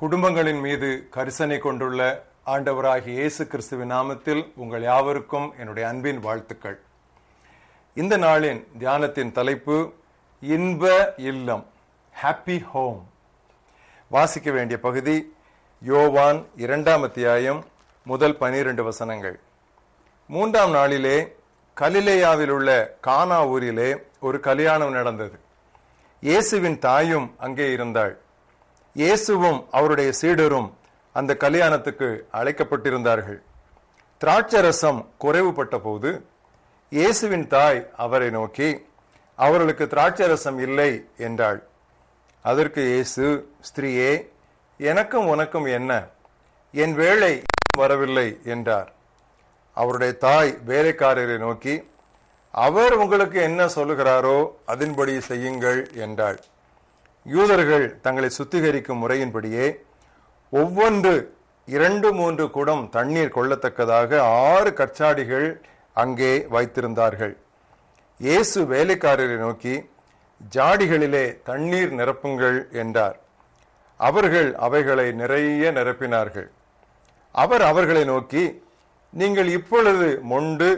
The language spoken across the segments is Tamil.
குடும்பங்களின் மீது கரிசனை கொண்டுள்ள ஆண்டவராகிய இயேசு கிறிஸ்துவின் நாமத்தில் உங்கள் யாவருக்கும் என்னுடைய அன்பின் வாழ்த்துக்கள். இந்த நாளின் தியானத்தின் தலைப்பு இன்ப இல்லம் ஹாப்பி ஹோம் வாசிக்க வேண்டிய பகுதி யோவான் இரண்டாம் அத்தியாயம் முதல் பனிரெண்டு வசனங்கள். மூன்றாம் நாளிலே கலிலேயாவில் உள்ள கானா ஊரிலே ஒரு கல்யாணம் நடந்தது. இயேசுவின் தாயும் அங்கே இருந்தாள். இயேசுவும் அவருடைய சீடரும் அந்த கல்யாணத்துக்கு அழைக்கப்பட்டிருந்தார்கள். திராட்சரசம் குறைவுபட்ட போது இயேசுவின் தாய் அவரை நோக்கி அவர்களுக்கு திராட்சரசம் இல்லை என்றாள். அதற்கு இயேசு ஸ்திரீயே எனக்கும் உனக்கும் என்ன? என் வேலை வரவில்லை என்றார். அவருடைய தாய் வேலைக்காரரை நோக்கி அவர் உங்களுக்கு என்ன சொல்லுகிறாரோ அதன்படி செய்யுங்கள் என்றாள். யூதர்கள் தங்களை சுத்திகரிக்கும் முறையின்படியே ஒவ்வொன்று இரண்டு மூன்று குடம் தண்ணீர் கொள்ளத்தக்கதாக ஆறு கச்சாடிகள் அங்கே வைத்திருந்தார்கள். இயேசு வேலைக்காரரை நோக்கி ஜாடிகளிலே தண்ணீர் நிரப்புங்கள் என்றார். அவர்கள் அவைகளை நிறைய நிரப்பினார்கள். அவர் அவர்களை நோக்கி நீங்கள் இப்பொழுது மொண்டு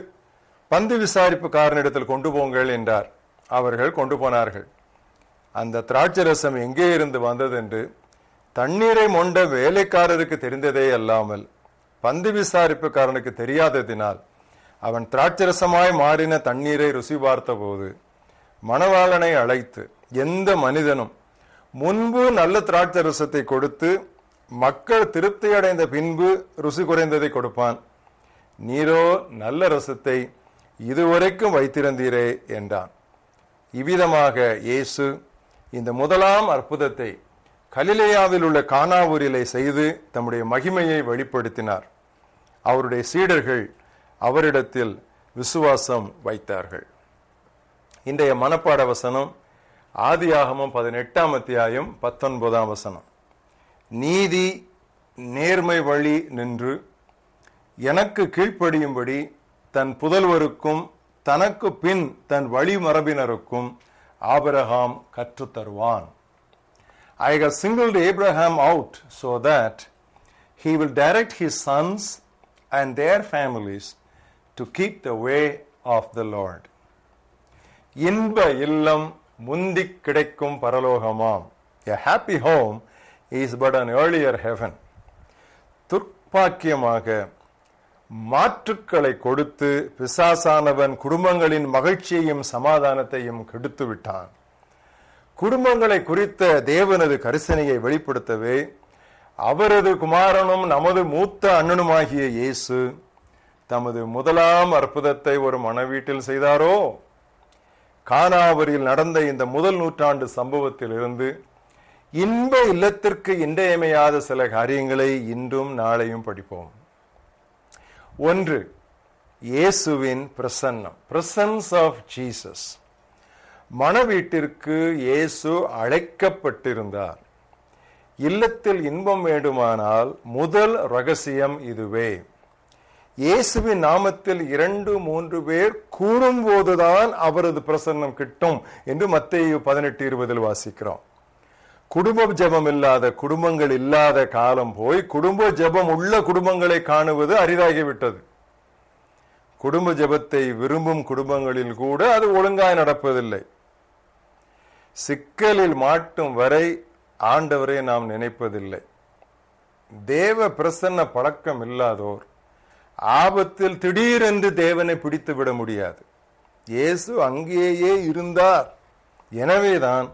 பந்து விசாரிப்புக்காரனிடத்தில் கொண்டு போங்கள் என்றார். அவர்கள் கொண்டு போனார்கள். அந்த திராட்சை ரசம் எங்கே இருந்து வந்ததென்று தண்ணீரை மொண்ட வேலைக்காரருக்கு தெரிந்ததே அல்லாமல் பந்து விசாரிப்புக்காரனுக்கு தெரியாததினால் அவன் திராட்சரசமாய் மாறின தண்ணீரை ருசி பார்த்தபோது மணவாளனை அழைத்து எந்த மனிதனும் முன்பு நல்ல திராட்சரசத்தை கொடுத்து மக்கள் திருப்தி அடைந்த பின்பு ருசி குறைந்ததை கொடுப்பான். நீரோ நல்ல ரசத்தை இதுவரைக்கும் வைத்திருந்தீரே என்றான். இவ்விதமாக இயேசு இந்த முதலாம் அற்புதத்தை கலிலேயாவில் உள்ள கானாவூரிலே செய்து தம்முடைய மகிமையை வெளிப்படுத்தினார். அவருடைய சீடர்கள் அவரிடத்தில் விசுவாசம் வைத்தார்கள். இன்றைய மனப்பாட வசனம் ஆதியாகமம் பதினெட்டாம் அத்தியாயம் பத்தொன்பதாம் வசனம். நீதி நேர்மை வழி நின்று எனக்கு கீழ்ப்படியும்படி தன் புதல்வருக்கும் தனக்கு பின் தன் வழிமரபினருக்கும் Abraham கற்றுத்தருவான் I have singled Abraham out so that he will direct his sons and their families to keep the way of the Lord. இன்ப இல்லம் முந்திக் கிடைக்கும் பரலோகமாம் A happy home is but an earlier heaven. துர்ப்பாக்கியமாக மாற்றுக்களை கொடுத்து பிசாசானவன் குடும்பங்களின் மகிழ்ச்சியையும் சமாதானத்தையும் கெடுத்து விட்டான் குடும்பங்களை குறித்த தேவனது கரிசனையை வெளிப்படுத்தவே அவரது குமாரனும் நமது மூத்த அண்ணனுமாகிய இயேசு தமது முதலாம் அற்புதத்தை ஒரு மனவீட்டில் செய்தாரோ? கானாவரில் நடந்த இந்த முதல் நூற்றாண்டு சம்பவத்தில் இருந்து இன்ப இல்லத்திற்கு இன்றையமையாத சில காரியங்களை இன்றும் நாளையும் படிப்போம். ஒன்று இயேசுவின் பிரசன்னம். பிரசன்ஸ் ஆஃப் ஜீசஸ் மணவீட்டிற்கு இயேசு அழைக்கப்பட்டிருந்தார். இல்லத்தில் இன்பம் வேண்டுமானால் முதல் ரகசியம் இதுவே. இயேசுவின் நாமத்தில் இரண்டு மூன்று பேர் கூறும்போதுதான் அவரது பிரசன்னம் கிட்டும் என்று மத்திய பதினெட்டு இருபதில் வாசிக்கிறோம். குடும்ப ஜபம் இல்லாத குடும்பங்கள் இல்லாத காலம் போய் குடும்ப ஜபம் உள்ள குடும்பங்களை காணுவது அரிதாகிவிட்டது. குடும்ப ஜபத்தை விரும்பும் குடும்பங்களில் கூட அது ஒழுங்காய் நடப்பதில்லை. சிக்கலில் மாட்டும் வரை ஆண்டவரை நாம் நினைப்பதில்லை. தேவ பிரசன்ன பழக்கம் இல்லாதோர் ஆபத்தில் திடீரென்று தேவனை பிடித்து விட முடியாது. இயேசு அங்கேயே இருந்தார். எனவேதான்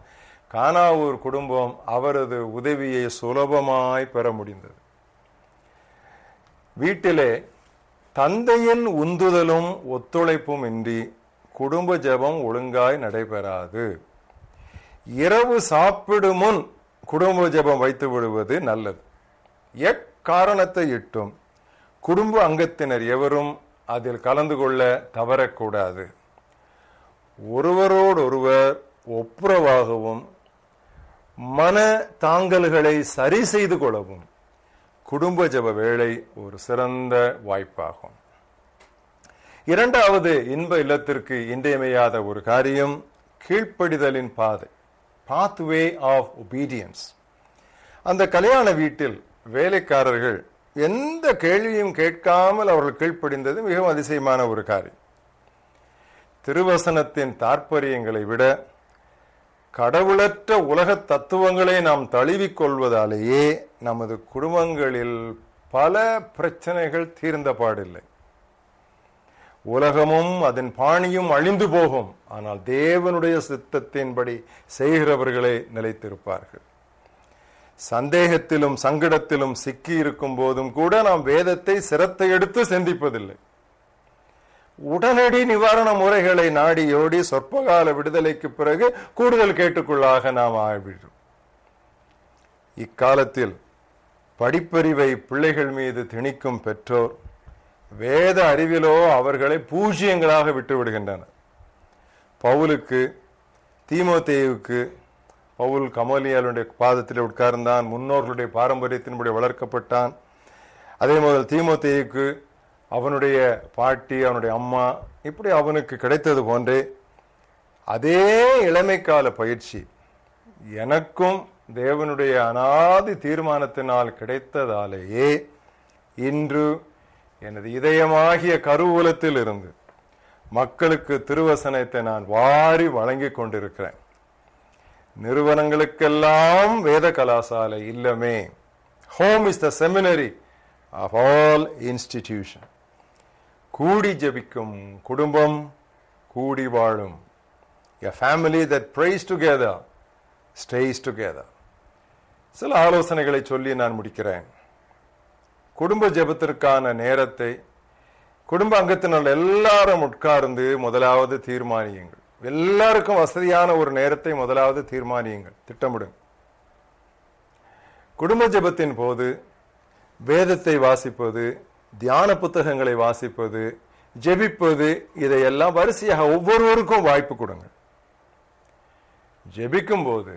கானாவூர் குடும்பம் அவரது உதவியை சுலபமாய் பெற முடிந்தது. வீட்டிலே தந்தையின் உந்துதலும் ஒத்துழைப்பும் இன்றி குடும்ப ஜபம் ஒழுங்காய் நடைபெறாது. இரவு சாப்பிடும் முன் குடும்ப ஜபம் வைத்து விடுவது நல்லது. எக்காரணத்தை இட்டும்? குடும்ப அங்கத்தினர் எவரும் அதில் கலந்து கொள்ள தவறக்கூடாது. ஒருவரோடொருவர் ஒப்புரவாகவும் மன தாங்கல்களை சரி செய்து கொள்ளவும் குடும்ப ஜப வேலை ஒரு சிறந்த வாய்ப்பாகும். இரண்டாவது இன்ப இல்லத்திற்கு இன்றியமையாத ஒரு காரியம் கீழ்ப்படிதலின் பாதை பாத்வே ஆஃப் ஒபீடியன்ஸ் அந்த கல்யாண வீட்டில் வேலைக்காரர்கள் எந்த கேள்வியும் கேட்காமல் அவர்கள் கீழ்ப்படிந்தது மிகவும் அதிசயமான ஒரு காரியம். திருவசனத்தின் தாற்பரியங்களை விட கடவுளற்ற உலக தத்துவங்களை நாம் தழுவிக் கொள்வதாலேயே நமது குடும்பங்களில் பல பிரச்சனைகள் தீர்ந்த பாடில்லை. உலகமும் அதன் பாணியும் அழிந்து போகும். ஆனால் தேவனுடைய சித்தத்தின்படி செய்கிறவர்களே நிலைத்திருப்பார்கள். சந்தேகத்திலும் சங்கடத்திலும் சிக்கி இருக்கும் போதும் கூட நாம் வேதத்தை சிரத்தை எடுத்து சிந்திப்பதில்லை. உடனடி நிவாரண முறைகளை நாடியோடி சொற்பகால விடுதலைக்கு பிறகு கூடுதல் கேட்டுக்குள்ளாக நாம் ஆகிவிடும் இக்காலத்தில் படிப்பறிவை பிள்ளைகள் மீது திணிக்கும் பெற்றோர் வேத அறிவிலோ அவர்களை பூஜ்யங்களாக விட்டுவிடுகின்றனர். பவுலுக்கு தீமோத்தேயுக்கு பவுல் கமோலியாலுடைய பாதத்தில் உட்கார்ந்தான் முன்னோர்களுடைய பாரம்பரியத்தின்படி வளர்க்கப்பட்டான். அதே முதல் தீமோத்தேயுக்கு அவனுடைய பாட்டி அவனுடைய அம்மா இப்படி அவனுக்கு கிடைத்தது போன்றே அதே இளமைக்கால பயிற்சி எனக்கும் தேவனுடைய அனாதி தீர்மானத்தினால் கிடைத்ததாலேயே இன்று எனது இதயமாகிய கருவூலத்தில் இருந்து மக்களுக்கு திருவசனத்தை நான் வாரி வழங்கி கொண்டிருக்கிறேன். நிறுவனங்களுக்கெல்லாம் வேத கலாசாலை இல்லமே. Home is the seminary of all institution கூடி ஜபிக்கும் குடும்பம் கூடி வாழும். A family that prays together stays together சில ஆலோசனைகளை சொல்லி நான் முடிக்கிறேன். குடும்ப ஜெபத்திற்கான நேரத்தை குடும்ப அங்கத்தினர் எல்லாரும் உட்கார்ந்து முதலாவது தீர்மானியுங்கள். எல்லாருக்கும் வசதியான ஒரு நேரத்தை முதலாவது தீர்மானியுங்கள். திட்டமிடுங்க குடும்ப ஜெபத்தின் போது வேதத்தை வாசிப்பது தியான புத்தகங்களை வாசிப்பது ஜெபிப்பது இதையெல்லாம் வரிசையாக ஒவ்வொருவருக்கும் வாய்ப்பு கொடுங்க ஜெபிக்கும் போது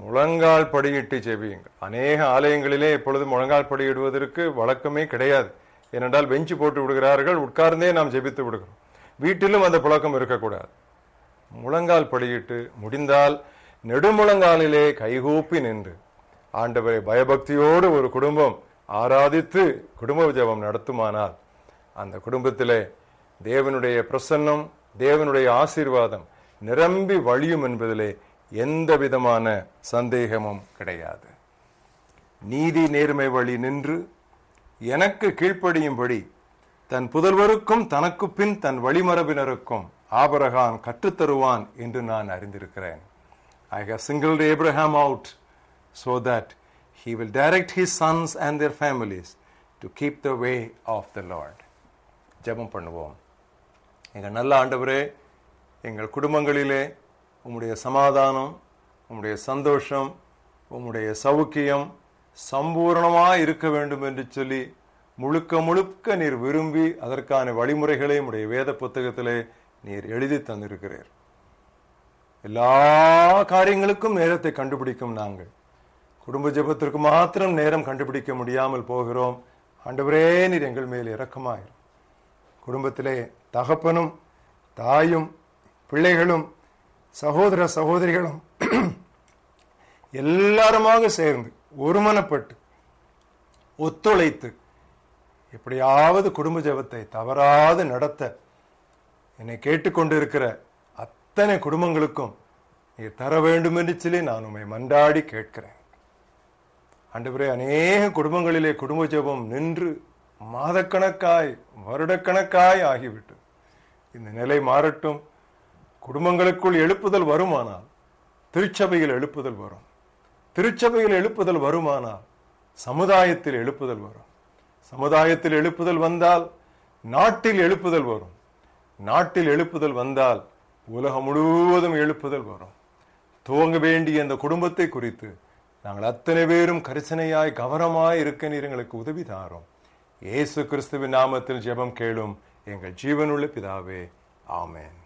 முழங்கால் படியிட்டு ஜெபியுங்கள். அநேக ஆலயங்களிலே இப்பொழுது முழங்கால் படியிடுவதற்கு வழக்கமே கிடையாது. ஏனென்றால் பெஞ்சு போட்டு விடுகிறார்கள் உட்கார்ந்தே நாம் ஜெபித்து விடுகிறோம். வீட்டிலும் அந்த புழக்கம் இருக்கக்கூடாது. முழங்கால் படியிட்டு முடிந்தால் நெடுமுழங்காலிலே கைகூப்பி நின்று ஆண்டவரை பயபக்தியோடு ஒரு குடும்பம் ஆராதித்து குடும்ப ஜபம் நடத்துமானால் அந்த குடும்பத்திலே தேவனுடைய பிரசன்னம் தேவனுடைய ஆசீர்வாதம் நிரம்பி வழியும் என்பதிலே எந்த விதமான சந்தேகமும் கிடையாது. நீதி நேர்மை வழி நின்று எனக்கு கீழ்ப்படியும்படி தன் புதல்வருக்கும் தனக்கு பின் தன் வழிமரபினருக்கும் ஆபரகான் கற்றுத்தருவான் என்று நான் அறிந்திருக்கிறேன். I have single Abraham out so that he will direct his sons and their families to keep the way of the Lord. ஜெபம் பண்ணுவோம். எங்கள் நல்ல ஆண்டவரே எங்கள் குடும்பங்களிலே உம்முடைய சமாதானம் உம்முடைய சந்தோஷம் உம்முடைய சௌக்கியம் சம்பூர்ணமாக இருக்க வேண்டும் என்று சொல்லி முழுக்க முழுக்க நீர் விரும்பி அதற்கான வழிமுறைகளை உடைய வேத புத்தகத்திலே நீர் எழுதி தந்திருக்கிறீர். எல்லா காரியங்களுக்கும் நேரத்தை கண்டுபிடிக்கும் நாங்கள். குடும்ப ஜெபத்திற்கு மாத்திரம் நேரம் கண்டுபிடிக்க முடியாமல் போகிறோம். ஆண்டவரே நீர் எங்கள் மேல் இரக்கமாயிரும் குடும்பத்திலே தகப்பனும் தாயும் பிள்ளைகளும் சகோதர சகோதரிகளும் எல்லாருமாக சேர்ந்து ஒருமனப்பட்டு ஒத்துழைத்து எப்படியாவது குடும்ப ஜெபத்தை தவறாது நடத்த என்னை கேட்டுக்கொண்டிருக்கிற அத்தனை குடும்பங்களுக்கும் நீ தர வேண்டும் என்று சொல்லி நான் உண்மை மன்றாடி கேட்கிறேன். ஆண்டவரே அநேக குடும்பங்களிலே குடும்ப ஜெபம் நின்று மாதக்கணக்காய் வருடக்கணக்காய் ஆகிவிட்டு இந்த நிலை மாறட்டும். குடும்பங்களுக்குள் எழுப்புதல் வருமானால் திருச்சபையில் எழுப்புதல் வரும். திருச்சபையில் எழுப்புதல் வருமானால் சமுதாயத்தில் எழுப்புதல் வரும். சமுதாயத்தில் எழுப்புதல் வந்தால் நாட்டில் எழுப்புதல் வரும். நாட்டில் எழுப்புதல் வந்தால் உலகம் முழுவதும் எழுப்புதல் வரும். துவங்க வேண்டிய அந்த குடும்பத்தை குறித்து நாங்கள் அத்தனை பேரும் கரிசனையாய் கவனமாய் இருக்க நீர் எங்களுக்கு உதவி தாரோம். இயேசு கிறிஸ்துவின் நாமத்தில் ஜெபம் கேளும் எங்கள் ஜீவனுள்ள பிதாவே. ஆமேன்.